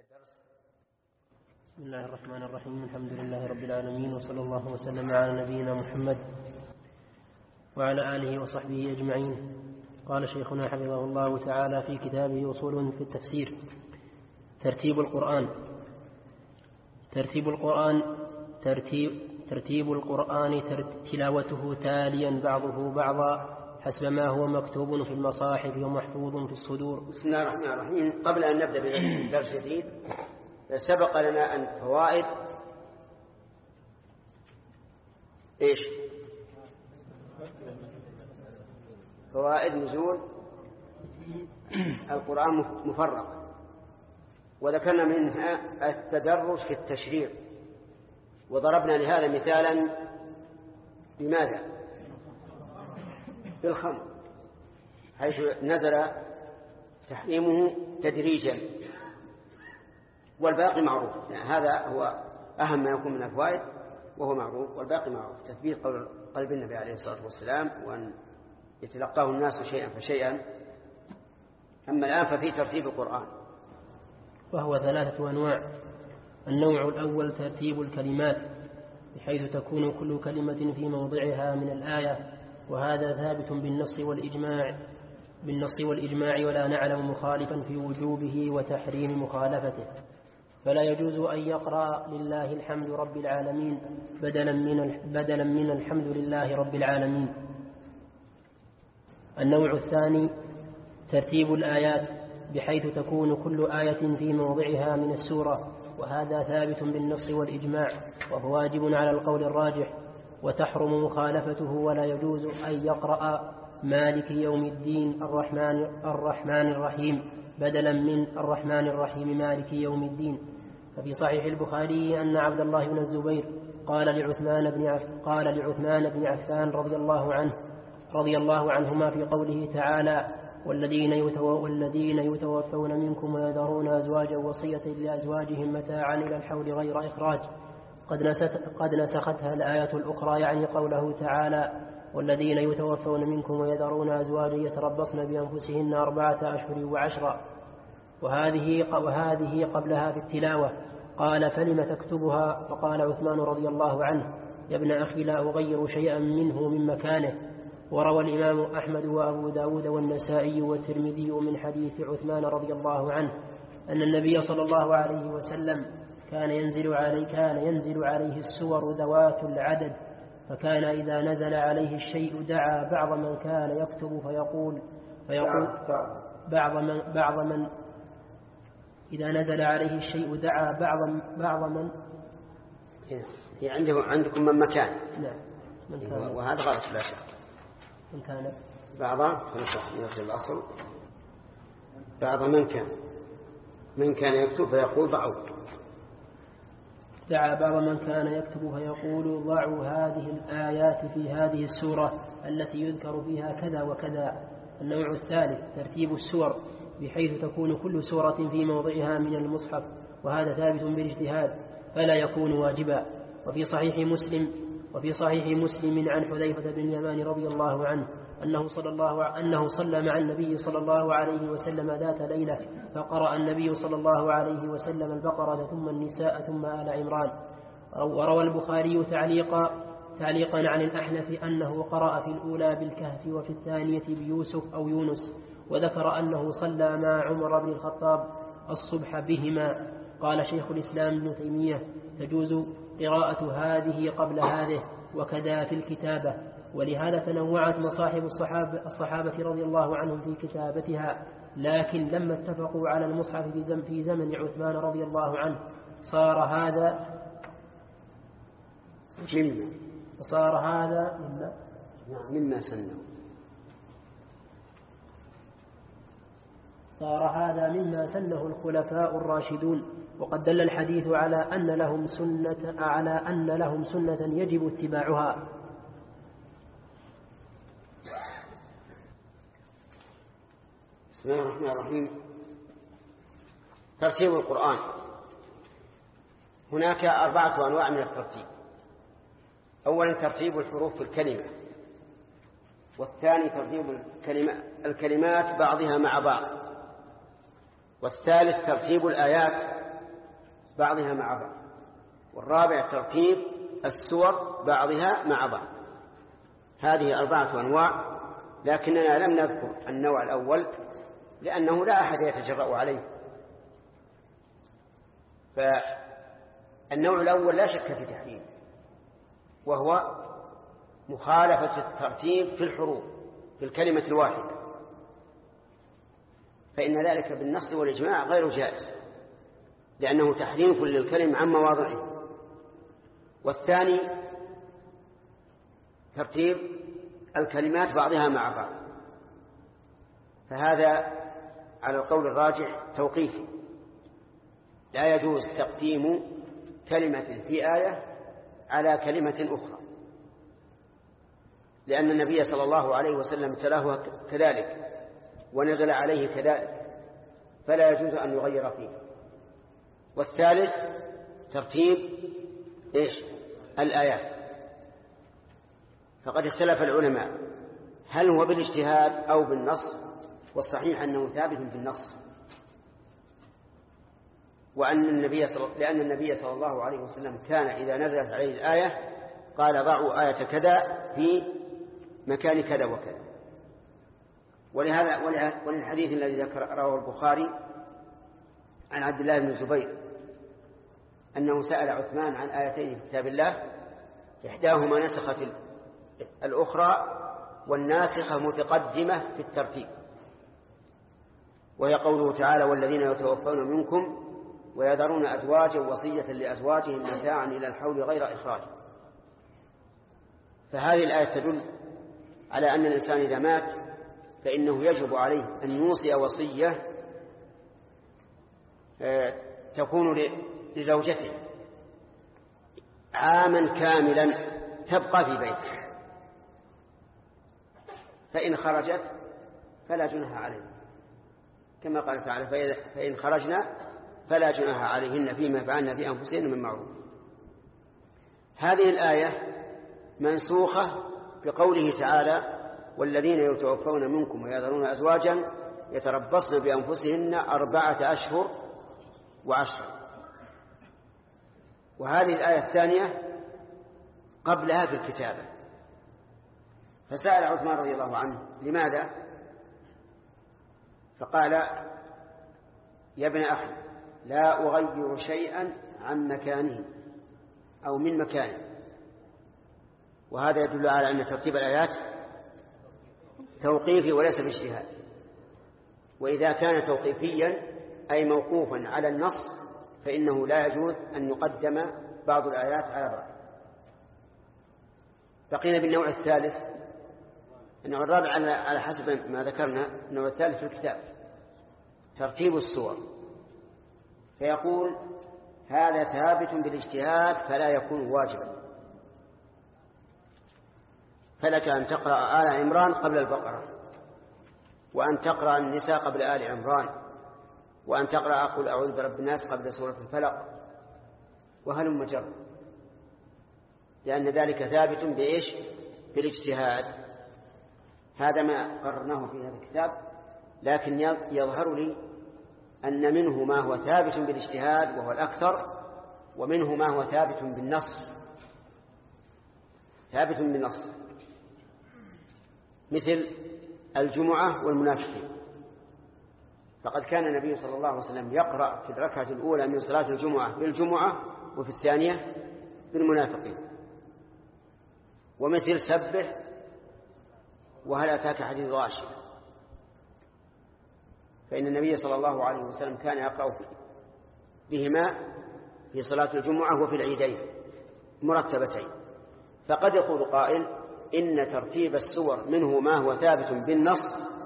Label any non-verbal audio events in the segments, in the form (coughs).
الدرس. بسم الله الرحمن الرحيم. الحمد لله رب العالمين وصلى الله وسلم على نبينا محمد وعلى آله وصحبه أجمعين. قال شيخنا حفظه الله تعالى في كتابه أصول في التفسير ترتيب القرآن. ترتيب القرآن ترتيب ترتيب القرآن تلاوته تاليا بعضه بعضا. حسب ما هو مكتوب في المصاحف ومحفوظ في الصدور. بسم الله الرحمن الرحيم. قبل أن نبدأ بدرس (coughs) جديد سبق لنا أن فوائد إيش؟ فوائد نزول القرآن مفرق وذكرنا منها التدرج في التشريع. وضربنا لهذا مثالا بماذا؟ بالخمر حيث نزل تحريمه تدريجا. والباقي معروف يعني هذا هو أهم ما يكون من الفوائد وهو معروف. والباقي معروف. تثبيت قول قلب النبي عليه الصلاة والسلام وأن يتلقاه الناس شيئا فشيئا. أما الآن ففي ترتيب القرآن. وهو ثلاثة أنواع. النوع الأول ترتيب الكلمات بحيث تكون كل كلمة في موضعها من الآية. وهذا ثابت بالنص والإجماع بالنص والإجماع ولا نعلم مخالفا في وجوبه وتحريم مخالفته. فلا يجوز أن يقرأ لله الحمد رب العالمين بدلا من بدلا من الحمد لله رب العالمين. النوع الثاني ترتيب الآيات بحيث تكون كل آية في موضعها من السورة وهذا ثابت بالنص والإجماع وهو واجب على القول الراجح. وتحرم مخالفته ولا يجوز أن يقرأ مالك يوم الدين الرحمن الرحمن الرحيم بدلا من الرحمن الرحيم مالك يوم الدين. ففي صحيح البخاري أن عبد الله بن الزبير قال لعثمان بن قال لعثمان بن عفان رضي الله عنه رضي الله عنهما في قوله تعالى والذين يتو والذين يتوفون منكم ويذرون أزواجا وصية لأزواجهم متاعا إلى الحول غير إخراج قد, قد نسختها الآية الأخرى يعني قوله تعالى والذين يتوفون منكم ويذرون أزواجا يتربصن بأنفسهن أربعة أشهر وعشرا وهذه وهذه قبلها في التلاوة. قال فلم تكتبها؟ فقال عثمان رضي الله عنه يا ابن أخي لا أغير شيئا منه من مكانه وروى الإمام أحمد وأبو داود والنسائي والترمذي من حديث عثمان رضي الله عنه أن النبي صلى الله عليه وسلم كان ينزل عليه كان ينزل عليه السور ذوات العدد فكان إذا نزل عليه الشيء دعا بعض من كان يكتب فيقول فيقول بعض من بعض من إذا نزل عليه الشيء دعا بعض بعض من؟ هي عنده عندكم من مكان. نعم من كان. وهذا غلط لا شك. من كان. بعض نفس الأصل. بعض من كان. من كان يكتب فيقول ضعوا دعا بعض من كان يكتب فيقول ضعوا هذه الآيات في هذه السورة التي يذكر فيها كذا وكذا. النوع الثالث ترتيب السور بحيث تكون كل سورة في موضعها من المصحف وهذا ثابت بالاجتهاد فلا يكون واجبا. وفي صحيح مسلم وفي صحيح مسلم عن حذيفة بن اليمان رضي الله عنه أنه صلى الله أنه صلى مع النبي صلى الله عليه وسلم ذات ليلة فقرأ النبي صلى الله عليه وسلم البقرة ثم النساء ثم آل عمران. وروى البخاري تعليقا تعليقا عن الأحنف أنه قرأ في الأولى بالكهف وفي الثانية بيوسف أو يونس وذكر أنه صلى مع عمر بن الخطاب الصبح بهما. قال شيخ الإسلام ابن تيمية تجوز قراءة هذه قبل هذه وكذا في الكتابة. ولهذا تنوعت مصاحب الصحابة, الصحابة رضي الله عنهم في كتابتها لكن لما اتفقوا على المصحف في زمن عثمان رضي الله عنه صار هذا مما؟ صار هذا مما؟ نعم مما سنوا صار هذا مما سنه الخلفاء الراشدون وقد دل الحديث على أن لهم سنة على أن لهم سنة يجب اتباعها. بسم الله الرحمن الرحيم. ترتيب القرآن. هناك أربعة أنواع من الترتيب. أولا ترتيب الحروف في الكلمة والثاني ترتيب الكلمات بعضها مع بعض. والثالث ترتيب الآيات بعضها مع بعض. والرابع ترتيب السور بعضها مع بعض. هذه أربعة أنواع لكننا لم نذكر النوع الأول لأنه لا أحد يتجرأ عليه. فالنوع الأول لا شك في تحريم وهو مخالفة الترتيب في الحروف في الكلمة الواحدة. فإن ذلك بالنص والإجماع غير جائز لأنه تحريف للكلم عن مواضعه. والثاني ترتيب الكلمات بعضها مع بعض. فهذا على القول الراجح توقيفي لا يجوز تقديم كلمة في آية على كلمة أخرى لأن النبي صلى الله عليه وسلم تلاه كذلك. ونزل عليه كذلك فلا يجوز أن يغير فيه. والثالث ترتيب إيش؟ الآيات. فقد اختلف العلماء هل هو بالاجتهاد أو بالنص؟ والصحيح أنه ثابت بالنص. وأن النبي صل... لأن النبي صلى الله عليه وسلم كان إذا نزلت عليه الآية قال ضعوا آية كذا في مكان كذا وكذا. ولهذا وللحديث الذي ذكر رواه البخاري عن عبد الله بن الزبير أنه سأل عثمان عن آيتين في كتاب الله إحداهما نسخت الأخرى والناسخة متقدمة في الترتيب. وهي قوله تعالى والذين يتوفون منكم ويذرون أزواجا وصية لأزواجهم متاعا إلى الحول غير إخراج. فهذه الآية تدل على أن الإنسان إذا مات فإنه يجب عليه أن يوصي وصية آه، تكون لزوجته عاما كاملا تبقى في بيته. فإن خرجت فلا جناح عليه. كما قال تعالى فإن خرجنا فلا جناح عليهن فيما فعلن في أنفسهن من معروف. هذه الآية منسوخة بقوله تعالى والذين يتوفون منكم ويذرون أزواجا يتربصن بأنفسهن أربعة أشهر وعشرة. وهذه الآية الثانية قبلها في الكتابة. فسأل عثمان رضي الله عنه لماذا؟ فقال يا ابن أخي لا أغير شيئا عن مكانه أو من مكانه. وهذا يدل على أن ترتيب الآيات توقيفي وليس باجتهاد. وإذا كان توقيفيا أي موقوفا على النص فإنه لا يجوز أن يقدم بعض الآيات على بعض. بقينا بالنوع الثالث النوع الرابع على حسب ما ذكرنا النوع الثالث في الكتاب ترتيب السور. فيقول هذا ثابت بالاجتهاد فلا يكون واجبا. فلك أن تقرأ آل عمران قبل البقرة وأن تقرأ النساء قبل آل عمران وأن تقرأ قل أعوذ برب الناس قبل سورة الفلق. وهلم جر لأن ذلك ثابت بإيش؟ بالاجتهاد. هذا ما قررناه في هذا الكتاب لكن يظهر لي أن منه ما هو ثابت بالاجتهاد وهو الأكثر ومنه ما هو ثابت بالنص. ثابت بالنص. مثل الجمعة والمنافقين. فقد كان النبي صلى الله عليه وسلم يقرأ في الركعة الأولى من صلاة الجمعة بالجمعة وفي الثانية بالمنافقين ومثل سبح وهل أتاك حديث غاشية؟ فإن النبي صلى الله عليه وسلم كان يقرأ بهما في صلاة الجمعة وفي العيدين مرتبتين. فقد يقول قائل إن ترتيب السور منه ما هو ثابت بالنص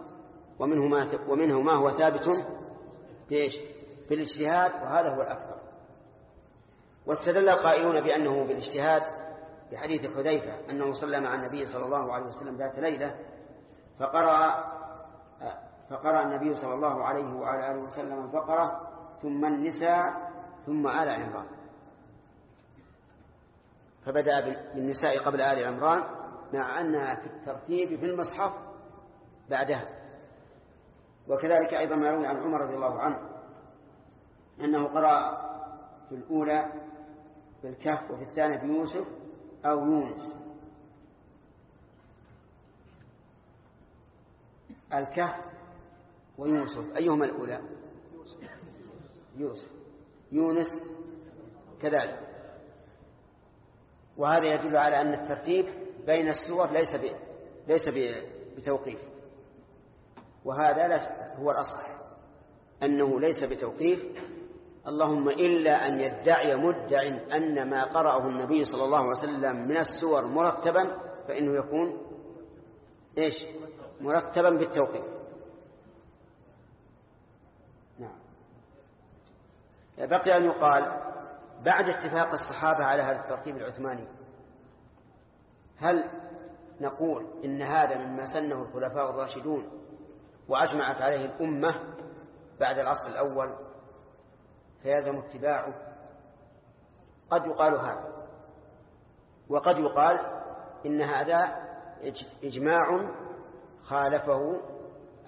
ومنه ما ومنه ما هو ثابت بإيش؟ بالاجتهاد وهذا هو الأكثر واستدل القائلون بأنه بالاجتهاد بحديث حذيفة أنه صلى مع النبي صلى الله عليه وسلم ذات ليلة فقرأ فقرأ النبي صلى الله عليه وعلى آله وسلم البقرة ثم النساء ثم آل عمران فبدأ بالنساء قبل آل عمران مع أنها في الترتيب في المصحف بعدها. وكذلك أيضا ما يروي عن عمر رضي الله عنه أنه قرأ في الأولى بالكهف وفي الثانية بيوسف أو يونس. الكهف ويوسف أيهما الأولى؟ يوسف. يونس كذلك. وهذا يدل على أن الترتيب بين السور ليس ب... ليس بتوقيف. وهذا لا هو الأصح أنه ليس بتوقيف. اللهم إلا أن يدعي مدع أن ما قرأه النبي صلى الله عليه وسلم من السور مرتبا فإنه يكون إيش؟ مرتبا بالتوقيف. نعم. بقي أن يقال بعد اتفاق الصحابة على هذا الترتيب العثماني هل نقول إن هذا مما سنه الخلفاء الراشدون وأجمعت عليه الأمة بعد العصر الأول فيلزم اتباعه؟ قد يقال هذا. وقد يقال إن هذا إجماع خالفه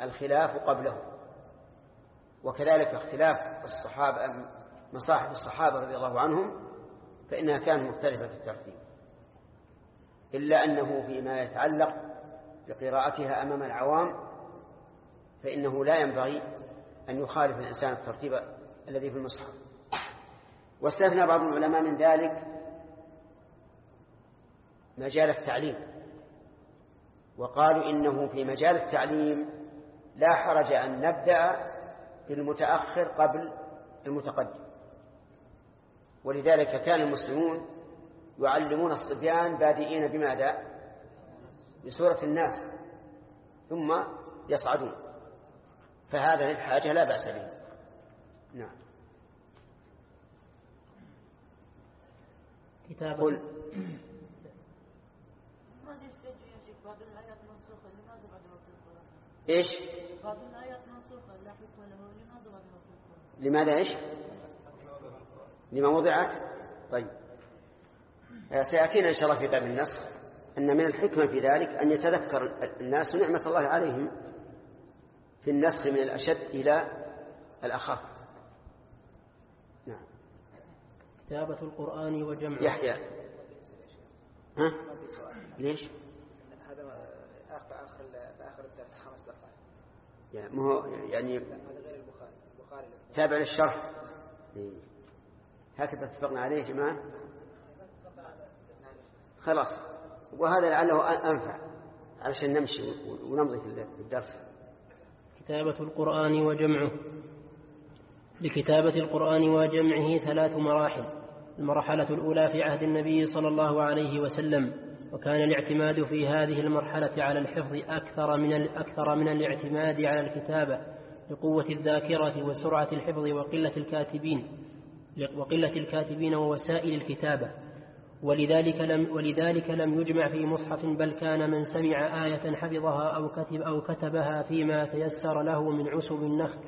الخلاف قبله. وكذلك اختلاف الصحابة مصاحف الصحابة رضي الله عنهم فإنها كانت مختلفة في الترتيب. إلا أنه فيما يتعلق بقراءتها أمام العوام فإنه لا ينبغي أن يخالف الإنسان الترتيب الذي في المصحف. واستثنى بعض العلماء من ذلك مجال التعليم وقالوا إنه في مجال التعليم لا حرج أن نبدأ بالمتأخر قبل المتقدم. ولذلك كان المسلمون يعلمون الصبيان بادئين بماذا؟ بسورة الناس ثم يصعدون. فهذا للحاجة لا بأس به. نعم. كتاب قل. إيش؟ بعض الآيات منسوخة لا حكم له لماذا لماذا إيش؟ لما وضعت؟ طيب. سيأتينا إن شاء الله في باب النسخ أن من الحكمة في ذلك أن يتذكر الناس نعمة الله عليهم في النسخ من الأشد إلى الأخف. نعم. كتابة القرآن وجمعه يحيى. ها؟ ليش؟ هذا آخر آخر آخر الدرس خمس دقائق. يعني ما هو يعني هذا غير البخاري. البخاري. تابع للشرح. إيه. هكذا اتفقنا عليه يا جماعة. خلاص. وهذا لعله أنفع علشان نمشي ونمضي في الدرس. كتابة القرآن وجمعه. لكتابة القرآن وجمعه ثلاث مراحل. المرحلة الأولى في عهد النبي صلى الله عليه وسلم وكان الاعتماد في هذه المرحلة على الحفظ أكثر من أكثر من الاعتماد على الكتابة لقوة الذاكرة وسرعة الحفظ وقلة الكاتبين وقلة الكاتبين ووسائل الكتابة. ولذلك لم, ولذلك لم يجمع في مصحف بل كان من سمع آية حفظها أو كتب أو كتبها فيما تيسر له من عسب النخل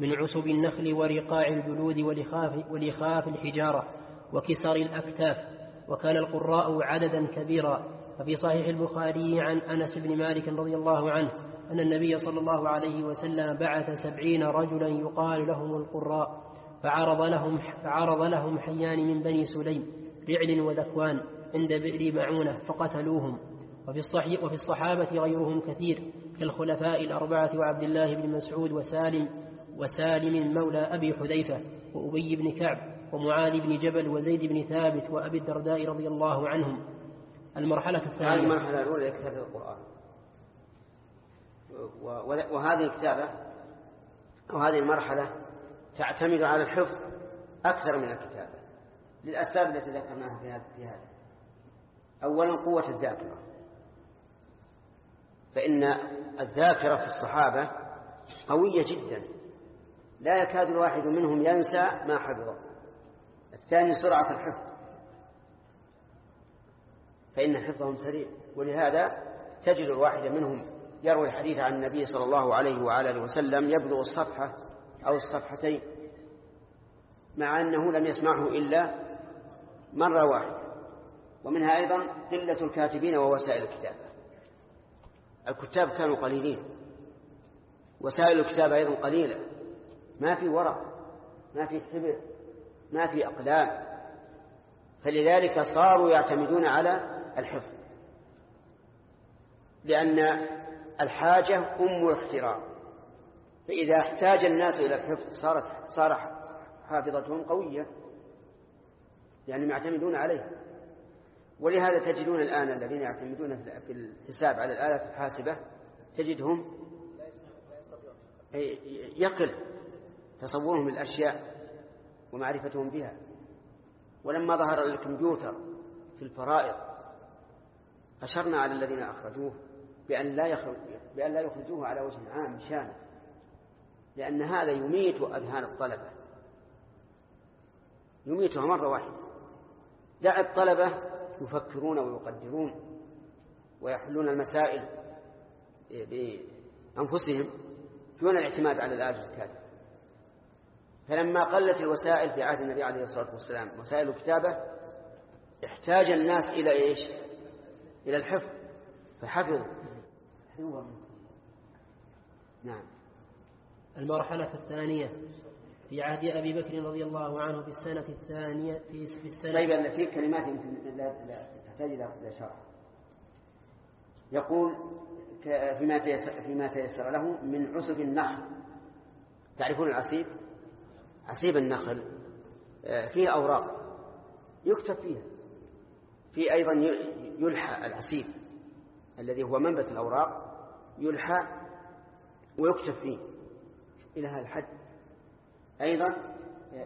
من عسب النخل ورقاع الجلود ولخاف, ولخاف الحجارة وكسر الأكتاف وكان القراء عددا كبيرا. ففي صحيح البخاري عن أنس بن مالك رضي الله عنه أن النبي صلى الله عليه وسلم بعث سبعين رجلا يقال لهم القراء فعرض لهم, فعرض لهم حيان من بني سليم رعل وذكوان عند بئر معونة فقتلوهم. وفي الصحيح وفي الصحابة غيرهم كثير كالخلفاء الأربعة وعبد الله بن مسعود وسالم وسالم مولى أبي حذيفة وأبي بن كعب ومعاذ بن جبل وزيد بن ثابت وأبي الدرداء رضي الله عنهم. المرحلة الثانية. هذه المرحلة الأولى كتابة القرآن. وهذه الكتابة وهذه المرحلة تعتمد على الحفظ أكثر من الكتابة. للأسباب التي ذكرناها في هذا في هذا. أولا قوة الذاكرة. فإن الذاكرة في الصحابة قوية جدا. لا يكاد الواحد منهم ينسى ما حفظه. الثاني سرعة الحفظ. فإن حفظهم سريع. ولهذا تجد الواحد منهم يروي الحديث عن النبي صلى الله عليه وآله وسلم يبلغ الصفحة أو الصفحتين مع أنه لم يسمعه إلا مرة واحدة. ومنها أيضا قلة الكاتبين ووسائل الكتابة. الكتاب كانوا قليلين. وسائل الكتابة أيضا قليلة. ما في ورق ما في حبر ما في أقلام. فلذلك صاروا يعتمدون على الحفظ. لأن الحاجة أم الاختراع فإذا احتاج الناس إلى الحفظ صارت صار حافظتهم قوية. يعني يعتمدون عليها ولهذا تجدون الآن الذين يعتمدون في الحساب على الآلة الحاسبة تجدهم يقل تصورهم للأشياء ومعرفتهم بها. ولما ظهر الكمبيوتر في الفرائض أشرنا على الذين أخرجوه بأن لا بأن لا يخرجوه على وجه عام شامل لأن هذا يميت أذهان الطلبة. يميتها مرة واحدة. دع الطلبة يفكرون ويقدرون ويحلون المسائل بأنفسهم دون الاعتماد على الآلة الكاتبة. فلما قلت الوسائل في عهد النبي عليه الصلاة والسلام وسائل الكتابة احتاج الناس إلى إيش؟ إلى الحفظ. فحفظوا. نعم. المرحلة الثانية. في عهد أبي بكر رضي الله عنه في السنة الثانية في في السنة طيب أن في كلمات يمكن لا تحتاج إلى شرح. يقول فيما تيسر, فيما تيسر له من عسب النخل. تعرفون العصيب؟ عصيب النخل آه، فيه أوراق يكتب فيها. في أيضا يلحى العصيب الذي هو منبت الأوراق يلحى ويكتب فيه. إلى هذا الحد. أيضا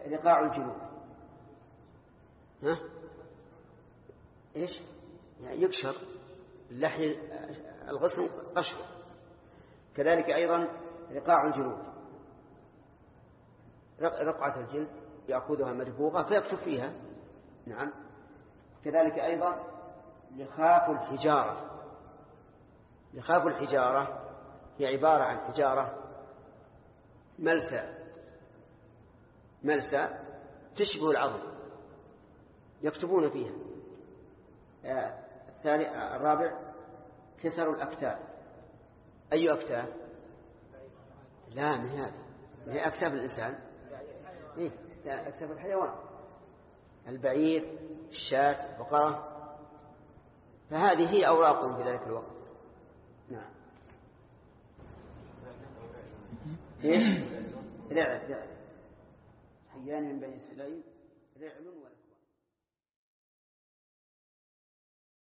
رقاع الجلود ها؟ إيش؟ يعني يكشر اللحي الغصن قشر. كذلك أيضا رقاع الجلود رقعة الجلد يأخذها مرفوقة فيكتب فيها. نعم. كذلك أيضا لخاف الحجارة. لخاف الحجارة هي عبارة عن حجارة ملسى ملسى تشبه العظم يكتبون فيها. آه، الثاني آه، الرابع كسر الأكتاف. أي أكتاف؟ لا هي هذه. هي أكتاف الإنسان؟ إيه أكتاف الحيوان. البعير الشاة البقرة. فهذه هي أوراقهم في ذلك الوقت. نعم. إيش؟ رعد رعد حيان من بني سليم رعل